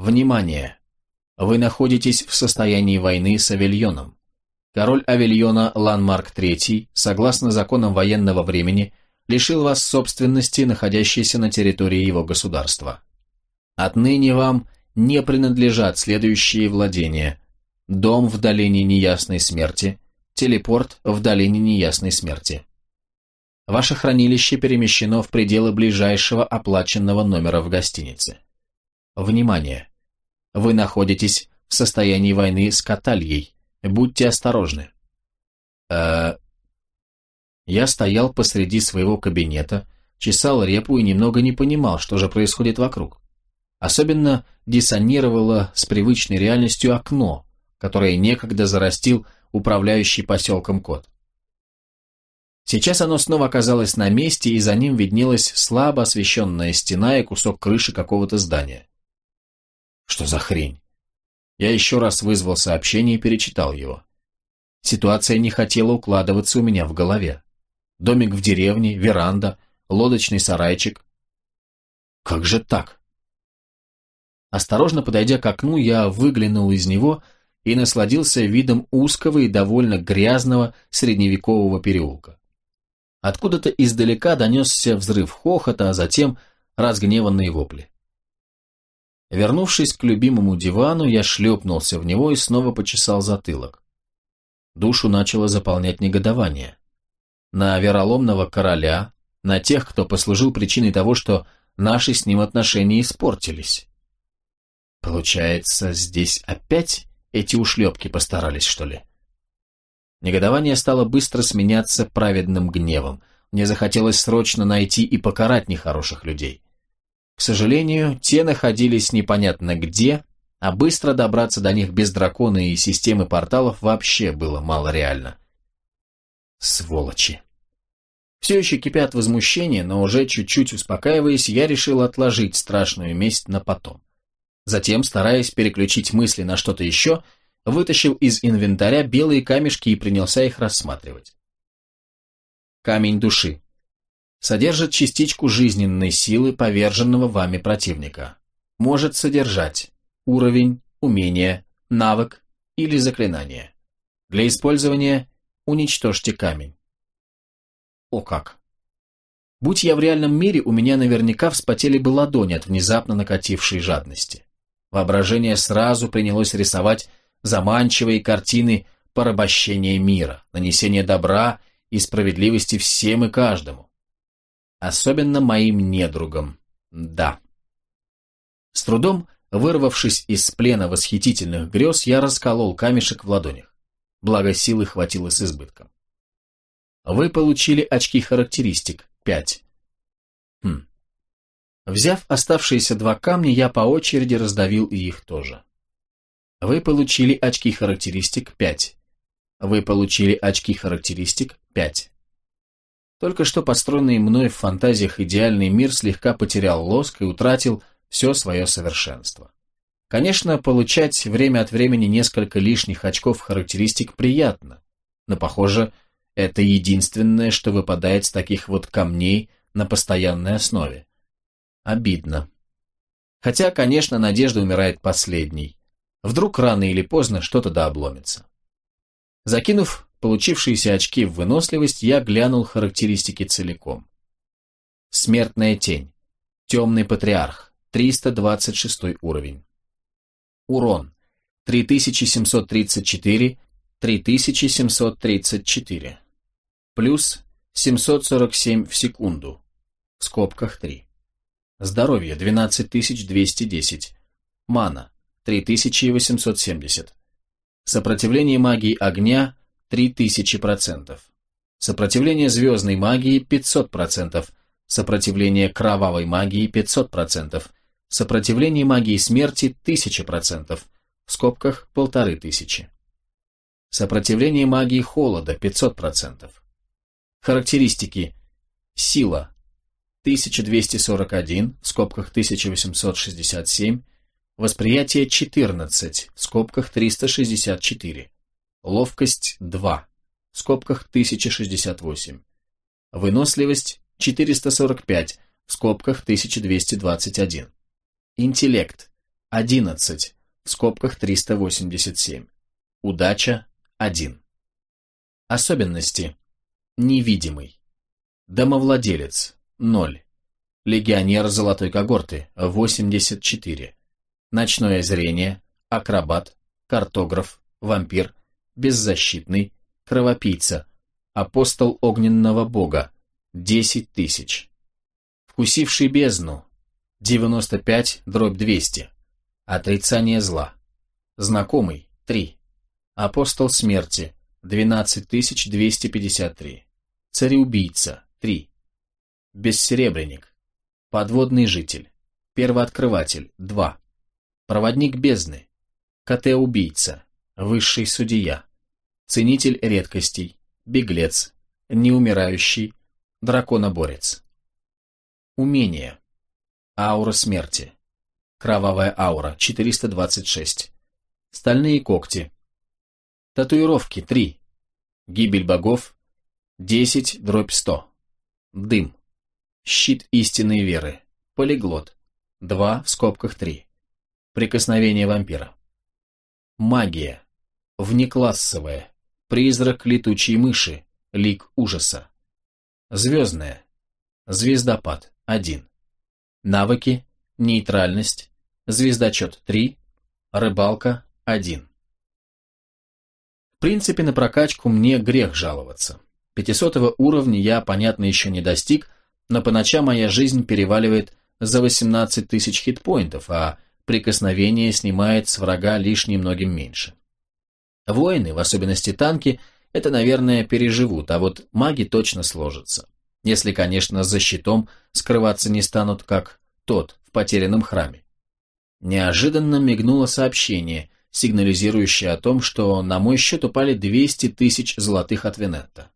Внимание! Вы находитесь в состоянии войны с Авильоном. Король Авильона Ланмарк III, согласно законам военного времени, лишил вас собственности, находящейся на территории его государства. Отныне вам не принадлежат следующие владения. Дом в долине неясной смерти, телепорт в долине неясной смерти. Ваше хранилище перемещено в пределы ближайшего оплаченного номера в гостинице. Внимание! Вы находитесь в состоянии войны с Катальей. Будьте осторожны. Э, я стоял посреди своего кабинета, чесал репу и немного не понимал, что же происходит вокруг. Особенно диссонировало с привычной реальностью окно, которое некогда зарастил управляющий поселком кот. Сейчас оно снова оказалось на месте, и за ним виднелась слабо освещенная стена и кусок крыши какого-то здания. Что за хрень? Я еще раз вызвал сообщение и перечитал его. Ситуация не хотела укладываться у меня в голове. Домик в деревне, веранда, лодочный сарайчик. Как же так? Осторожно подойдя к окну, я выглянул из него и насладился видом узкого и довольно грязного средневекового переулка. Откуда-то издалека донесся взрыв хохота, а затем разгневанные вопли. Вернувшись к любимому дивану, я шлепнулся в него и снова почесал затылок. Душу начало заполнять негодование. На вероломного короля, на тех, кто послужил причиной того, что наши с ним отношения испортились. Получается, здесь опять эти ушлепки постарались, что ли? Негодование стало быстро сменяться праведным гневом. Мне захотелось срочно найти и покарать нехороших людей. К сожалению, те находились непонятно где, а быстро добраться до них без дракона и системы порталов вообще было мало реально. Сволочи. Все еще кипят возмущение, но уже чуть-чуть успокаиваясь, я решил отложить страшную месть на потом. Затем, стараясь переключить мысли на что-то еще, вытащил из инвентаря белые камешки и принялся их рассматривать. Камень души содержит частичку жизненной силы поверженного вами противника. Может содержать уровень, умение, навык или заклинание. Для использования уничтожьте камень. О как! Будь я в реальном мире, у меня наверняка вспотели бы ладони от внезапно накатившей жадности. Воображение сразу принялось рисовать заманчивые картины порабощения мира, нанесения добра и справедливости всем и каждому. Особенно моим недругам. Да. С трудом, вырвавшись из плена восхитительных грез, я расколол камешек в ладонях. Благо силы хватило с избытком. Вы получили очки характеристик 5. Хм. Взяв оставшиеся два камня, я по очереди раздавил и их тоже. Вы получили очки характеристик 5. Вы получили очки характеристик 5. Только что построенный мной в фантазиях идеальный мир слегка потерял лоск и утратил все свое совершенство. Конечно, получать время от времени несколько лишних очков характеристик приятно, но, похоже, это единственное, что выпадает с таких вот камней на постоянной основе. Обидно. Хотя, конечно, надежда умирает последней. Вдруг рано или поздно что-то да обломится. Закинув получившиеся очки в выносливость, я глянул характеристики целиком. Смертная тень. Темный патриарх. 326 уровень. Урон. 3734, 3734. Плюс 747 в секунду. В скобках 3. Здоровье 12210. Мана 3870. Сопротивление магии огня 3000%. Сопротивление звездной магии 500%. Сопротивление кровавой магии 500%. Сопротивление магии смерти 1000%. В скобках 1500. Сопротивление магии холода 500%. Характеристики. Сила 1241, в скобках 1867. Восприятие 14, в скобках 364. Ловкость 2, в скобках 1068. Выносливость 445, в скобках 1221. Интеллект 11, в скобках 387. Удача 1. Особенности. Невидимый. Домовладелец 0. Легионер золотой когорты 84. Ночное зрение, акробат, картограф, вампир, беззащитный, кровопийца, апостол огненного бога 10 тысяч. Вкусивший бездну 95 дробь 200. Отрицание зла. Знакомый 3. Апостол смерти 12253. Цареубийца 3. Бессеребренник. Подводный житель. Первооткрыватель 2. Проводник бездны. КТ-убийца. Высший судья. Ценитель редкостей. Беглец. Неумирающий. Драконоборец. Умение. Аура смерти. Кровавая аура, 426. Стальные когти. Татуировки, 3. Гибель богов, 10 дробь 100. Дым. Щит истинной веры. Полиглот. 2 в скобках 3. Прикосновение вампира. Магия. Внеклассовая. Призрак летучей мыши. Лик ужаса. Звездная. Звездопад. 1. Навыки. Нейтральность. Звездочет 3. Рыбалка 1. В принципе, на прокачку мне грех жаловаться. 500 уровня я, понятно, еще не достиг, но по ночам моя жизнь переваливает за 18 тысяч хитпоинтов, а прикосновение снимает с врага лишь немногим меньше. Воины, в особенности танки, это, наверное, переживут, а вот маги точно сложатся. Если, конечно, за щитом скрываться не станут, как тот в потерянном храме. Неожиданно мигнуло сообщение, сигнализирующее о том, что на мой счет упали 200 тысяч золотых от Венетта.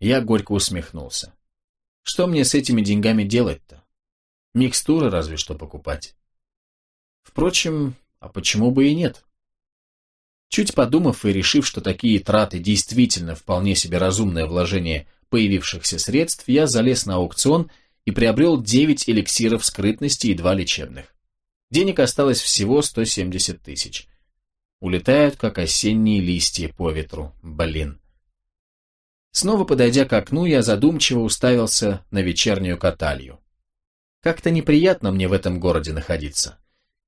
Я горько усмехнулся. Что мне с этими деньгами делать-то? Микстуры разве что покупать. Впрочем, а почему бы и нет? Чуть подумав и решив, что такие траты действительно вполне себе разумное вложение появившихся средств я залез на аукцион и приобрел 9 эликсиров скрытности и 2 лечебных. Денег осталось всего 170 тысяч. Улетают, как осенние листья по ветру, блин. Снова подойдя к окну, я задумчиво уставился на вечернюю каталью. Как-то неприятно мне в этом городе находиться.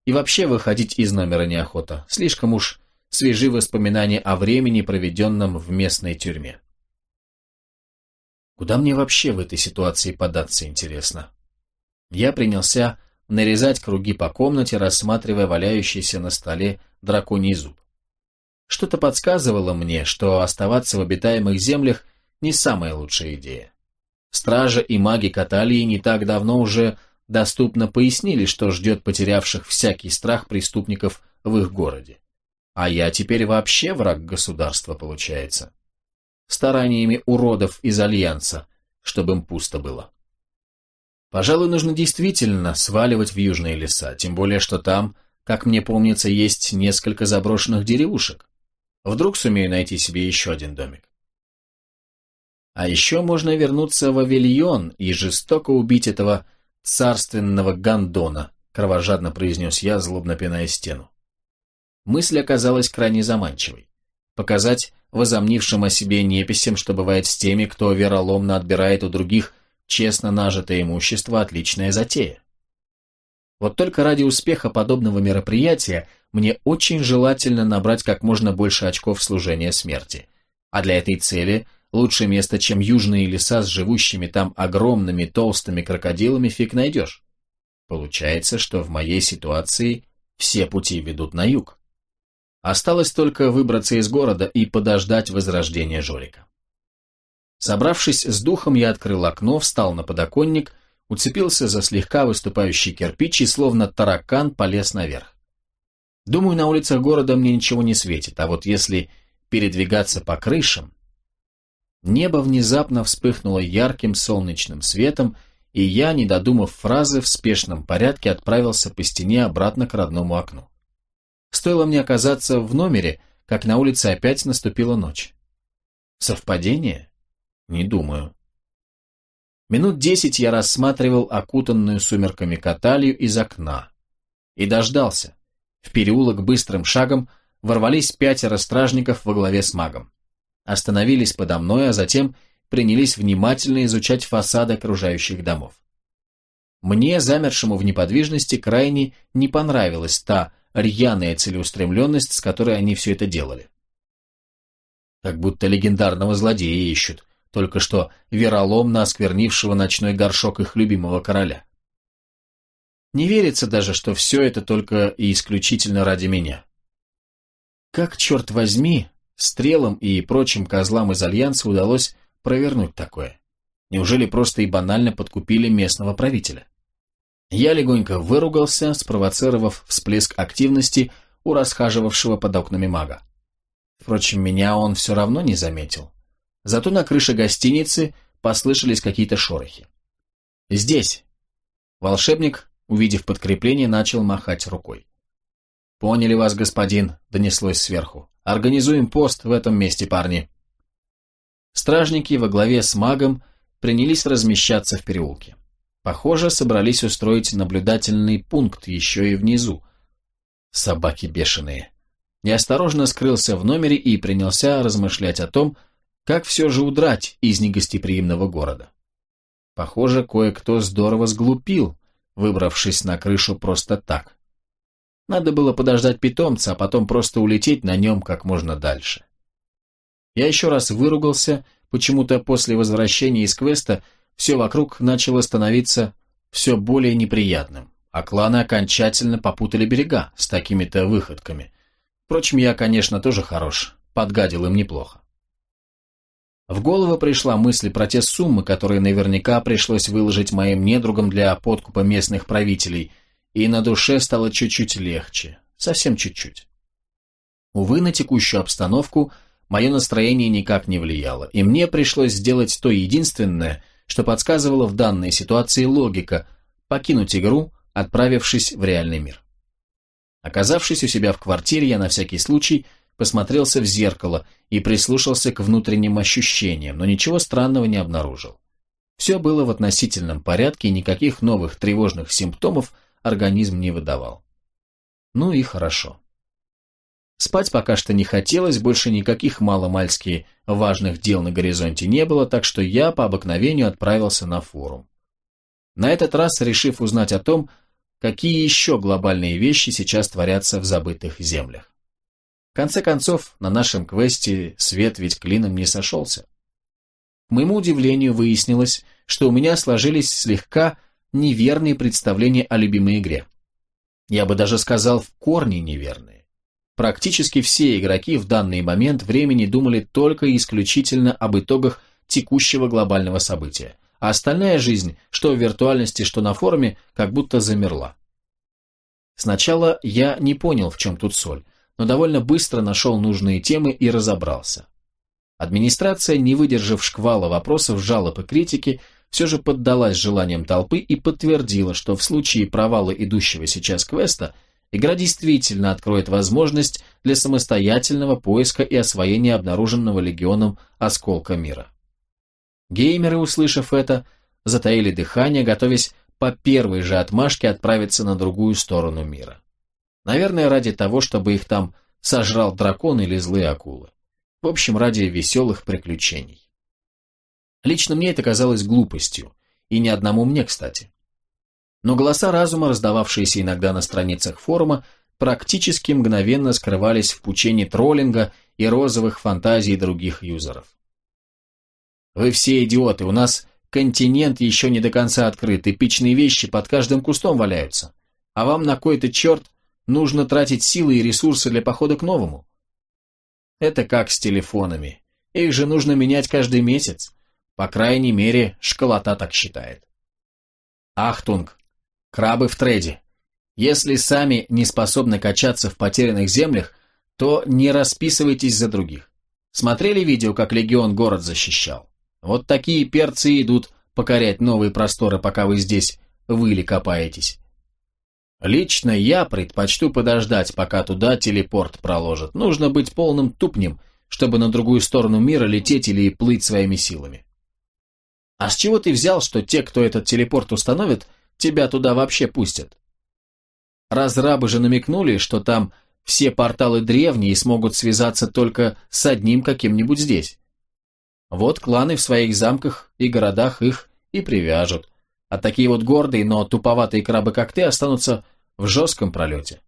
И вообще выходить из номера неохота, слишком уж свежи воспоминания о времени, проведенном в местной тюрьме. Куда мне вообще в этой ситуации податься, интересно? Я принялся нарезать круги по комнате, рассматривая валяющийся на столе драконий зуб. Что-то подсказывало мне, что оставаться в обитаемых землях не самая лучшая идея. Стража и маги Каталии не так давно уже доступно пояснили, что ждет потерявших всякий страх преступников в их городе. А я теперь вообще враг государства, получается стараниями уродов из Альянса, чтобы им пусто было. Пожалуй, нужно действительно сваливать в южные леса, тем более, что там, как мне помнится, есть несколько заброшенных деревушек. Вдруг сумею найти себе еще один домик. А еще можно вернуться в Авильон и жестоко убить этого царственного гондона, кровожадно произнес я, злобно пиная стену. Мысль оказалась крайне заманчивой. Показать возомнившим о себе неписям, что бывает с теми, кто вероломно отбирает у других честно нажитое имущество, отличная затея. Вот только ради успеха подобного мероприятия мне очень желательно набрать как можно больше очков служения смерти. А для этой цели лучше место, чем южные леса с живущими там огромными толстыми крокодилами, фиг найдешь. Получается, что в моей ситуации все пути ведут на юг. Осталось только выбраться из города и подождать возрождения Жорика. Собравшись с духом, я открыл окно, встал на подоконник, уцепился за слегка выступающий кирпич и словно таракан полез наверх. Думаю, на улицах города мне ничего не светит, а вот если передвигаться по крышам... Небо внезапно вспыхнуло ярким солнечным светом, и я, не додумав фразы, в спешном порядке отправился по стене обратно к родному окну. Стоило мне оказаться в номере, как на улице опять наступила ночь. Совпадение? Не думаю. Минут десять я рассматривал окутанную сумерками каталью из окна. И дождался. В переулок быстрым шагом ворвались пятеро стражников во главе с магом. Остановились подо мной, а затем принялись внимательно изучать фасады окружающих домов. Мне, замершему в неподвижности, крайне не понравилась та рьяная целеустремленность, с которой они все это делали. Как будто легендарного злодея ищут, только что вероломно осквернившего ночной горшок их любимого короля. Не верится даже, что все это только и исключительно ради меня. Как, черт возьми, стрелам и прочим козлам из Альянса удалось провернуть такое? Неужели просто и банально подкупили местного правителя? Я легонько выругался, спровоцировав всплеск активности у расхаживавшего под окнами мага. Впрочем, меня он все равно не заметил. Зато на крыше гостиницы послышались какие-то шорохи. «Здесь!» Волшебник, увидев подкрепление, начал махать рукой. «Поняли вас, господин», — донеслось сверху. «Организуем пост в этом месте, парни». Стражники во главе с магом принялись размещаться в переулке. Похоже, собрались устроить наблюдательный пункт еще и внизу. Собаки бешеные. Неосторожно скрылся в номере и принялся размышлять о том, как все же удрать из негостеприимного города. Похоже, кое-кто здорово сглупил, выбравшись на крышу просто так. Надо было подождать питомца, а потом просто улететь на нем как можно дальше. Я еще раз выругался, почему-то после возвращения из квеста все вокруг начало становиться все более неприятным, а кланы окончательно попутали берега с такими-то выходками. Впрочем, я, конечно, тоже хорош, подгадил им неплохо. В голову пришла мысль про те суммы, которые наверняка пришлось выложить моим недругам для подкупа местных правителей, и на душе стало чуть-чуть легче, совсем чуть-чуть. Увы, на текущую обстановку мое настроение никак не влияло, и мне пришлось сделать то единственное, что подсказывало в данной ситуации логика – покинуть игру, отправившись в реальный мир. Оказавшись у себя в квартире, я на всякий случай – посмотрелся в зеркало и прислушался к внутренним ощущениям, но ничего странного не обнаружил. Все было в относительном порядке, и никаких новых тревожных симптомов организм не выдавал. Ну и хорошо. Спать пока что не хотелось, больше никаких маломальски важных дел на горизонте не было, так что я по обыкновению отправился на форум. На этот раз решив узнать о том, какие еще глобальные вещи сейчас творятся в забытых землях. В конце концов, на нашем квесте свет ведь клином не сошелся. К моему удивлению выяснилось, что у меня сложились слегка неверные представления о любимой игре. Я бы даже сказал, в корне неверные. Практически все игроки в данный момент времени думали только и исключительно об итогах текущего глобального события, а остальная жизнь, что в виртуальности, что на форуме, как будто замерла. Сначала я не понял, в чем тут соль, но довольно быстро нашел нужные темы и разобрался. Администрация, не выдержав шквала вопросов, жалоб и критики, все же поддалась желаниям толпы и подтвердила, что в случае провала идущего сейчас квеста игра действительно откроет возможность для самостоятельного поиска и освоения обнаруженного легионом осколка мира. Геймеры, услышав это, затаили дыхание, готовясь по первой же отмашке отправиться на другую сторону мира. Наверное, ради того, чтобы их там сожрал дракон или злые акулы. В общем, ради веселых приключений. Лично мне это казалось глупостью, и ни одному мне, кстати. Но голоса разума, раздававшиеся иногда на страницах форума, практически мгновенно скрывались в пучине троллинга и розовых фантазий других юзеров. «Вы все идиоты, у нас континент еще не до конца открыт, эпичные вещи под каждым кустом валяются, а вам на кой-то черт нужно тратить силы и ресурсы для похода к новому. Это как с телефонами. Их же нужно менять каждый месяц. По крайней мере, школота так считает. Ахтунг. Крабы в трейде. Если сами не способны качаться в потерянных землях, то не расписывайтесь за других. Смотрели видео, как легион город защищал? Вот такие перцы идут покорять новые просторы, пока вы здесь выли копаетесь. Лично я предпочту подождать, пока туда телепорт проложат. Нужно быть полным тупнем, чтобы на другую сторону мира лететь или плыть своими силами. А с чего ты взял, что те, кто этот телепорт установит, тебя туда вообще пустят? Разрабы же намекнули, что там все порталы древние и смогут связаться только с одним каким-нибудь здесь. Вот кланы в своих замках и городах их и привяжут, а такие вот гордые, но туповатые крабы, как ты, останутся в жестком пролете.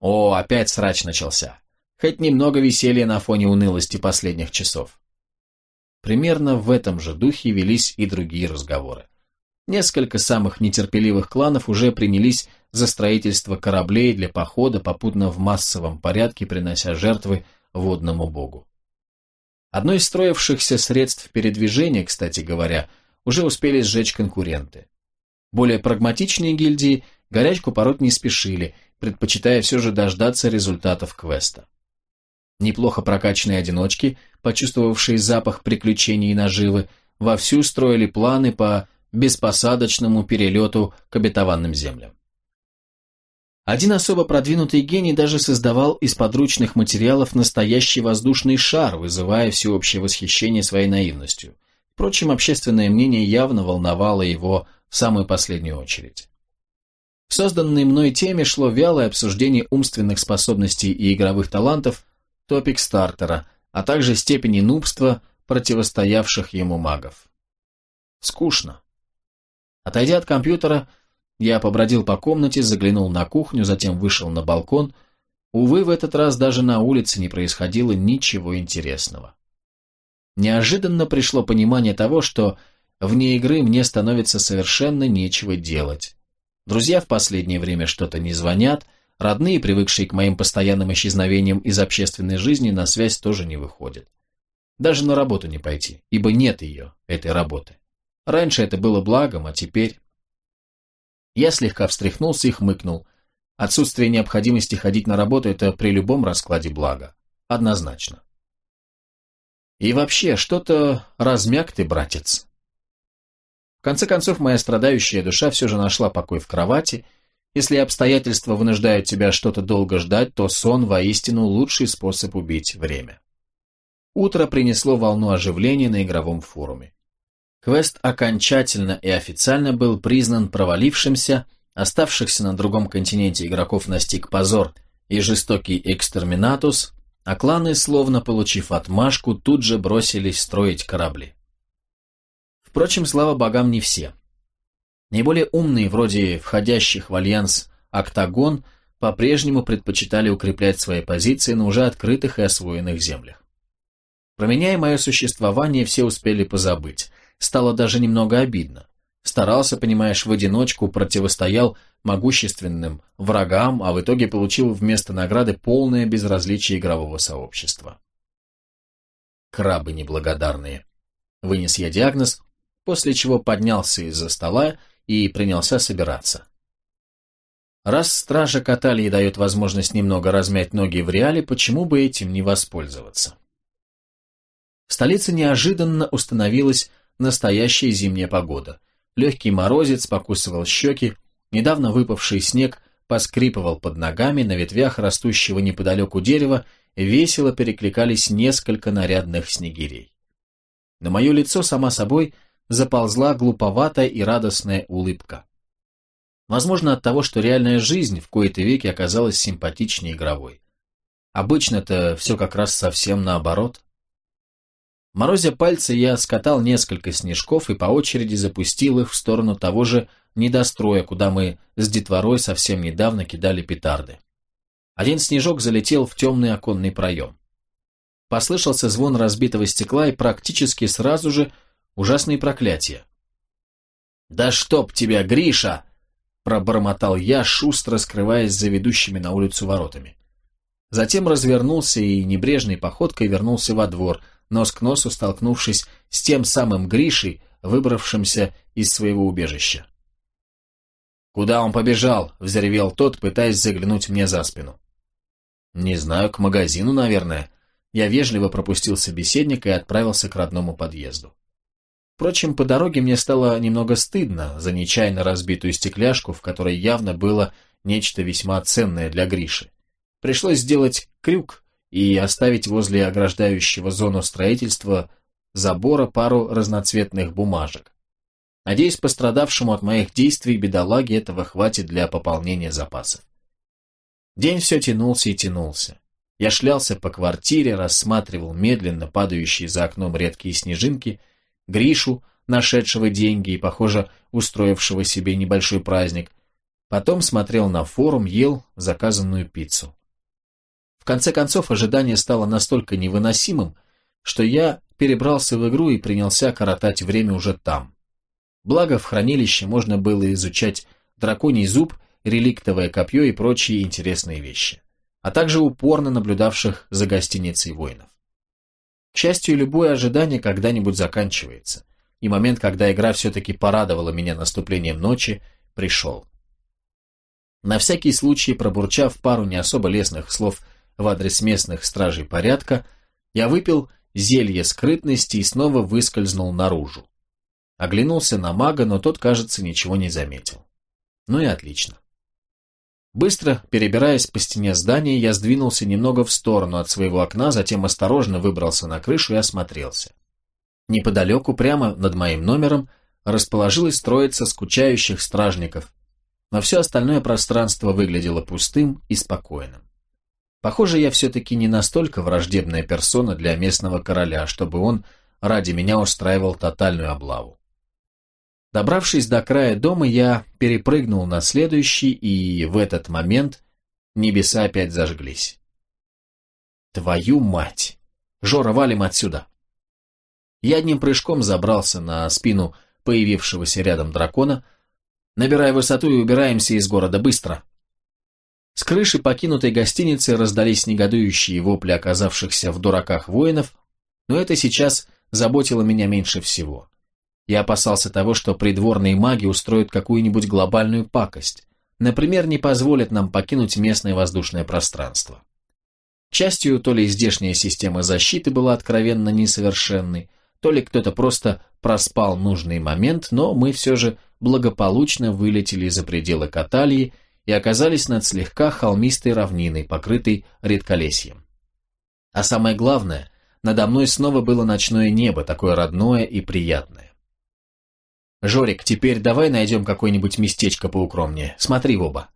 О, опять срач начался. Хоть немного веселья на фоне унылости последних часов. Примерно в этом же духе велись и другие разговоры. Несколько самых нетерпеливых кланов уже принялись за строительство кораблей для похода, попутно в массовом порядке принося жертвы водному богу. Одно из строившихся средств передвижения, кстати говоря, уже успели сжечь конкуренты. Более прагматичные гильдии горячку пороть не спешили, предпочитая все же дождаться результатов квеста. Неплохо прокачанные одиночки, почувствовавшие запах приключений и наживы, вовсю строили планы по беспосадочному перелету к обетованным землям. Один особо продвинутый гений даже создавал из подручных материалов настоящий воздушный шар, вызывая всеобщее восхищение своей наивностью. Впрочем, общественное мнение явно волновало его в самую последнюю очередь. В созданной мной теме шло вялое обсуждение умственных способностей и игровых талантов топик стартера, а также степени нубства противостоявших ему магов. Скучно. Отойдя от компьютера, я побродил по комнате, заглянул на кухню, затем вышел на балкон. Увы, в этот раз даже на улице не происходило ничего интересного. Неожиданно пришло понимание того, что вне игры мне становится совершенно нечего делать. Друзья в последнее время что-то не звонят, родные, привыкшие к моим постоянным исчезновениям из общественной жизни, на связь тоже не выходят. Даже на работу не пойти, ибо нет ее, этой работы. Раньше это было благом, а теперь... Я слегка встряхнулся и хмыкнул. Отсутствие необходимости ходить на работу – это при любом раскладе благо. Однозначно. И вообще, что-то размяк ты, братец. В конце концов, моя страдающая душа все же нашла покой в кровати. Если обстоятельства вынуждают тебя что-то долго ждать, то сон воистину лучший способ убить время. Утро принесло волну оживления на игровом форуме. Квест окончательно и официально был признан провалившимся, оставшихся на другом континенте игроков настиг позор и жестокий экстерминатус, а кланы, словно получив отмашку, тут же бросились строить корабли. Впрочем, слава богам, не все. Наиболее умные, вроде входящих в альянс «Октагон», по-прежнему предпочитали укреплять свои позиции на уже открытых и освоенных землях. Про мое существование все успели позабыть – стало даже немного обидно. Старался, понимаешь, в одиночку, противостоял могущественным врагам, а в итоге получил вместо награды полное безразличие игрового сообщества. Крабы неблагодарные. Вынес я диагноз, после чего поднялся из-за стола и принялся собираться. Раз стража Каталии дает возможность немного размять ноги в реале, почему бы этим не воспользоваться? В столице неожиданно установилась настоящая зимняя погода. Легкий морозец покусывал щеки, недавно выпавший снег поскрипывал под ногами, на ветвях растущего неподалеку дерева весело перекликались несколько нарядных снегирей. На мое лицо, сама собой, заползла глуповатая и радостная улыбка. Возможно, от того, что реальная жизнь в кои-то веки оказалась симпатичнее игровой. Обычно-то все как раз совсем наоборот. Морозя пальцы, я скатал несколько снежков и по очереди запустил их в сторону того же недостроя, куда мы с детворой совсем недавно кидали петарды. Один снежок залетел в темный оконный проем. Послышался звон разбитого стекла и практически сразу же ужасные проклятия. «Да чтоб тебя, Гриша!» – пробормотал я, шустро скрываясь за ведущими на улицу воротами. Затем развернулся и небрежной походкой вернулся во двор – нос к носу столкнувшись с тем самым Гришей, выбравшимся из своего убежища. «Куда он побежал?» – взревел тот, пытаясь заглянуть мне за спину. «Не знаю, к магазину, наверное». Я вежливо пропустил собеседника и отправился к родному подъезду. Впрочем, по дороге мне стало немного стыдно за нечаянно разбитую стекляшку, в которой явно было нечто весьма ценное для Гриши. Пришлось сделать крюк, и оставить возле ограждающего зону строительства забора пару разноцветных бумажек. Надеюсь, пострадавшему от моих действий бедолаге этого хватит для пополнения запасов. День все тянулся и тянулся. Я шлялся по квартире, рассматривал медленно падающие за окном редкие снежинки, Гришу, нашедшего деньги и, похоже, устроившего себе небольшой праздник. Потом смотрел на форум, ел заказанную пиццу. В конце концов, ожидание стало настолько невыносимым, что я перебрался в игру и принялся коротать время уже там. Благо, в хранилище можно было изучать драконий зуб, реликтовое копье и прочие интересные вещи, а также упорно наблюдавших за гостиницей воинов. К счастью, любое ожидание когда-нибудь заканчивается, и момент, когда игра все-таки порадовала меня наступлением ночи, пришел. На всякий случай, пробурчав пару не особо лестных слов в адрес местных стражей порядка, я выпил зелье скрытности и снова выскользнул наружу. Оглянулся на мага, но тот, кажется, ничего не заметил. Ну и отлично. Быстро перебираясь по стене здания, я сдвинулся немного в сторону от своего окна, затем осторожно выбрался на крышу и осмотрелся. Неподалеку, прямо над моим номером, расположилась троица скучающих стражников, но все остальное пространство выглядело пустым и спокойным. Похоже, я все-таки не настолько враждебная персона для местного короля, чтобы он ради меня устраивал тотальную облаву. Добравшись до края дома, я перепрыгнул на следующий, и в этот момент небеса опять зажглись. Твою мать! Жора, валим отсюда! Я одним прыжком забрался на спину появившегося рядом дракона. Набирая высоту и убираемся из города быстро. С крыши покинутой гостиницы раздались негодующие вопли оказавшихся в дураках воинов, но это сейчас заботило меня меньше всего. Я опасался того, что придворные маги устроят какую-нибудь глобальную пакость, например, не позволят нам покинуть местное воздушное пространство. К счастью, то ли здешняя система защиты была откровенно несовершенной, то ли кто-то просто проспал нужный момент, но мы все же благополучно вылетели за пределы Каталии и оказались над слегка холмистой равниной, покрытой редколесьем. А самое главное, надо мной снова было ночное небо, такое родное и приятное. «Жорик, теперь давай найдем какое-нибудь местечко поукромнее. Смотри в оба».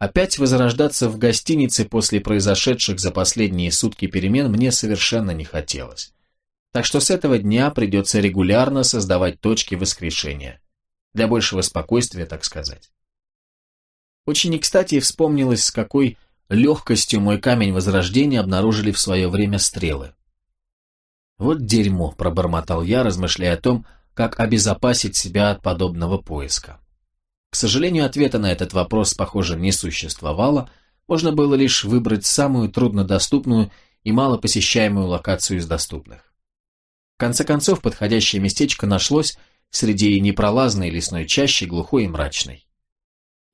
Опять возрождаться в гостинице после произошедших за последние сутки перемен мне совершенно не хотелось. Так что с этого дня придется регулярно создавать точки воскрешения. Для большего спокойствия, так сказать. Очень не кстати вспомнилось, с какой легкостью мой камень возрождения обнаружили в свое время стрелы. «Вот дерьмо», — пробормотал я, размышляя о том, как обезопасить себя от подобного поиска. К сожалению, ответа на этот вопрос, похоже, не существовало, можно было лишь выбрать самую труднодоступную и малопосещаемую локацию из доступных. В конце концов, подходящее местечко нашлось среди непролазной лесной чащи, глухой и мрачной.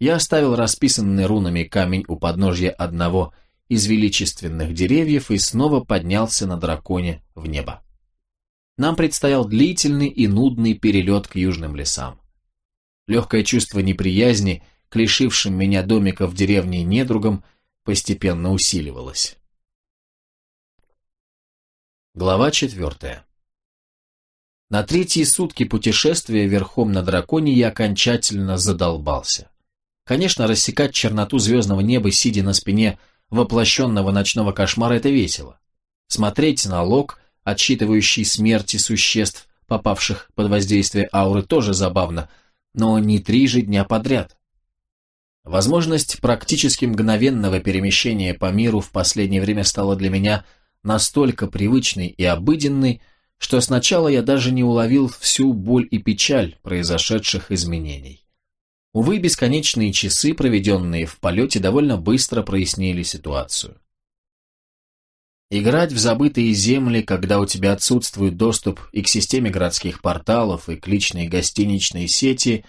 Я оставил расписанный рунами камень у подножья одного из величественных деревьев и снова поднялся на драконе в небо. Нам предстоял длительный и нудный перелет к южным лесам. Легкое чувство неприязни к лишившим меня домика в деревне недругам постепенно усиливалось. Глава четвертая. На третьи сутки путешествия верхом на драконе я окончательно задолбался. Конечно, рассекать черноту звездного неба, сидя на спине воплощенного ночного кошмара, это весело. Смотреть на лог, отсчитывающий смерти существ, попавших под воздействие ауры, тоже забавно, но не три же дня подряд. Возможность практически мгновенного перемещения по миру в последнее время стала для меня настолько привычной и обыденной, что сначала я даже не уловил всю боль и печаль произошедших изменений. Увы, бесконечные часы, проведенные в полете, довольно быстро прояснили ситуацию. Играть в забытые земли, когда у тебя отсутствует доступ и к системе городских порталов, и к личной гостиничной сети,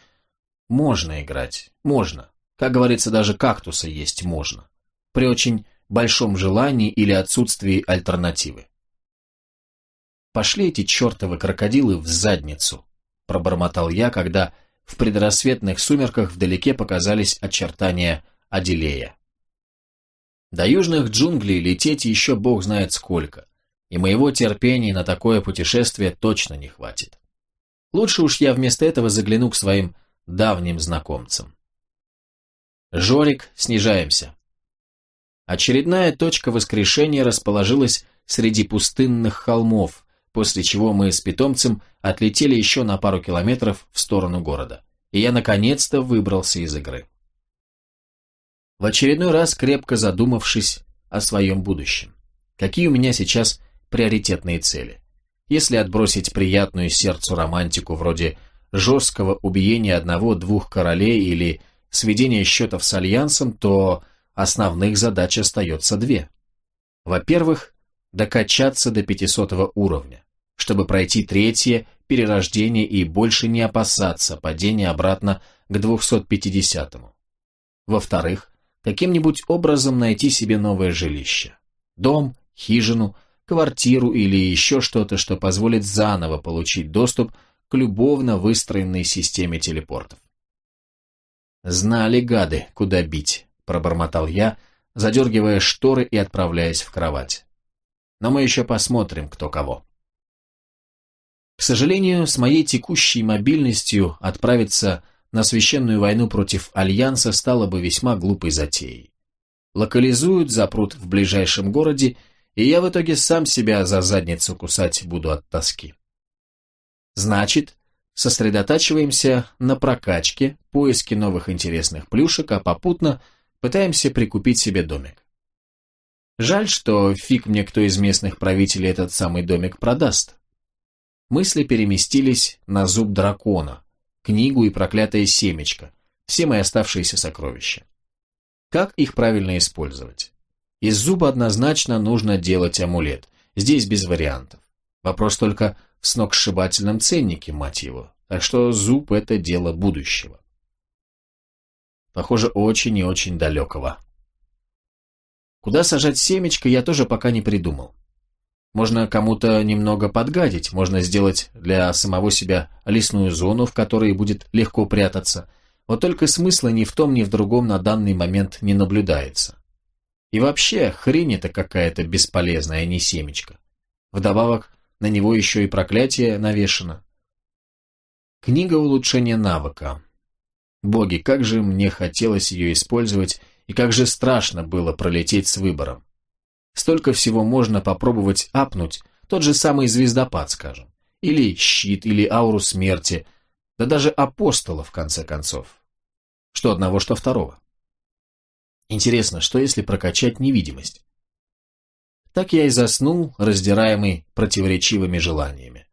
можно играть, можно. Как говорится, даже кактусы есть можно. При очень большом желании или отсутствии альтернативы. «Пошли эти чертовы крокодилы в задницу», – пробормотал я, когда в предрассветных сумерках вдалеке показались очертания Аделея. До южных джунглей лететь еще бог знает сколько, и моего терпения на такое путешествие точно не хватит. Лучше уж я вместо этого загляну к своим давним знакомцам. «Жорик, снижаемся», Очередная точка воскрешения расположилась среди пустынных холмов, после чего мы с питомцем отлетели еще на пару километров в сторону города, и я наконец-то выбрался из игры. В очередной раз крепко задумавшись о своем будущем. Какие у меня сейчас приоритетные цели? Если отбросить приятную сердцу романтику вроде жесткого убиения одного-двух королей или сведения счетов с Альянсом, то основных задач остается две. Во-первых, докачаться до 500 уровня, чтобы пройти третье перерождение и больше не опасаться падения обратно к 250. -му. Во-вторых, каким-нибудь образом найти себе новое жилище. Дом, хижину, квартиру или еще что-то, что позволит заново получить доступ к любовно выстроенной системе телепортов. «Знали гады, куда бить», — пробормотал я, задергивая шторы и отправляясь в кровать. «Но мы еще посмотрим, кто кого». К сожалению, с моей текущей мобильностью отправиться на священную войну против Альянса стало бы весьма глупой затеей. Локализуют, запрут в ближайшем городе, и я в итоге сам себя за задницу кусать буду от тоски. Значит, сосредотачиваемся на прокачке, поиске новых интересных плюшек, а попутно пытаемся прикупить себе домик. Жаль, что фиг мне кто из местных правителей этот самый домик продаст. Мысли переместились на зуб дракона, книгу и проклятое семечко, все мои оставшиеся сокровища. Как их правильно использовать? Из зуба однозначно нужно делать амулет. Здесь без вариантов. Вопрос только в сногсшибательном ценнике, мать его. Так что зуб – это дело будущего. Похоже, очень и очень далекого. Куда сажать семечко, я тоже пока не придумал. Можно кому-то немного подгадить, можно сделать для самого себя лесную зону, в которой будет легко прятаться. Вот только смысла ни в том, ни в другом на данный момент не наблюдается. И вообще, хрень это какая-то бесполезная, а не семечко. Вдобавок, на него еще и проклятие навешено. Книга улучшения навыка. Боги, как же мне хотелось ее использовать, и как же страшно было пролететь с выбором. Столько всего можно попробовать апнуть, тот же самый звездопад, скажем. Или щит, или ауру смерти, да даже апостола, в конце концов. Что одного, что второго. Интересно, что если прокачать невидимость? Так я и заснул, раздираемый противоречивыми желаниями.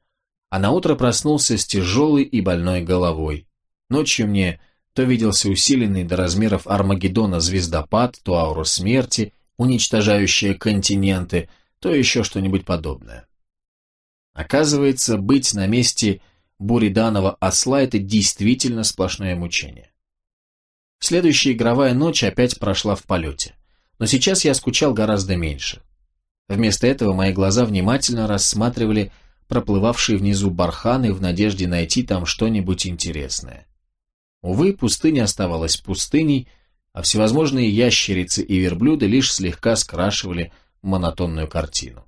А наутро проснулся с тяжелой и больной головой. Ночью мне то виделся усиленный до размеров Армагеддона звездопад, то ауру смерти, уничтожающая континенты, то еще что-нибудь подобное. Оказывается, быть на месте буриданова осла – это действительно сплошное мучение. Следующая игровая ночь опять прошла в полете. Но сейчас я скучал гораздо меньше. Вместо этого мои глаза внимательно рассматривали проплывавшие внизу барханы в надежде найти там что-нибудь интересное. Увы, пустыня оставалась пустыней, а всевозможные ящерицы и верблюды лишь слегка скрашивали монотонную картину.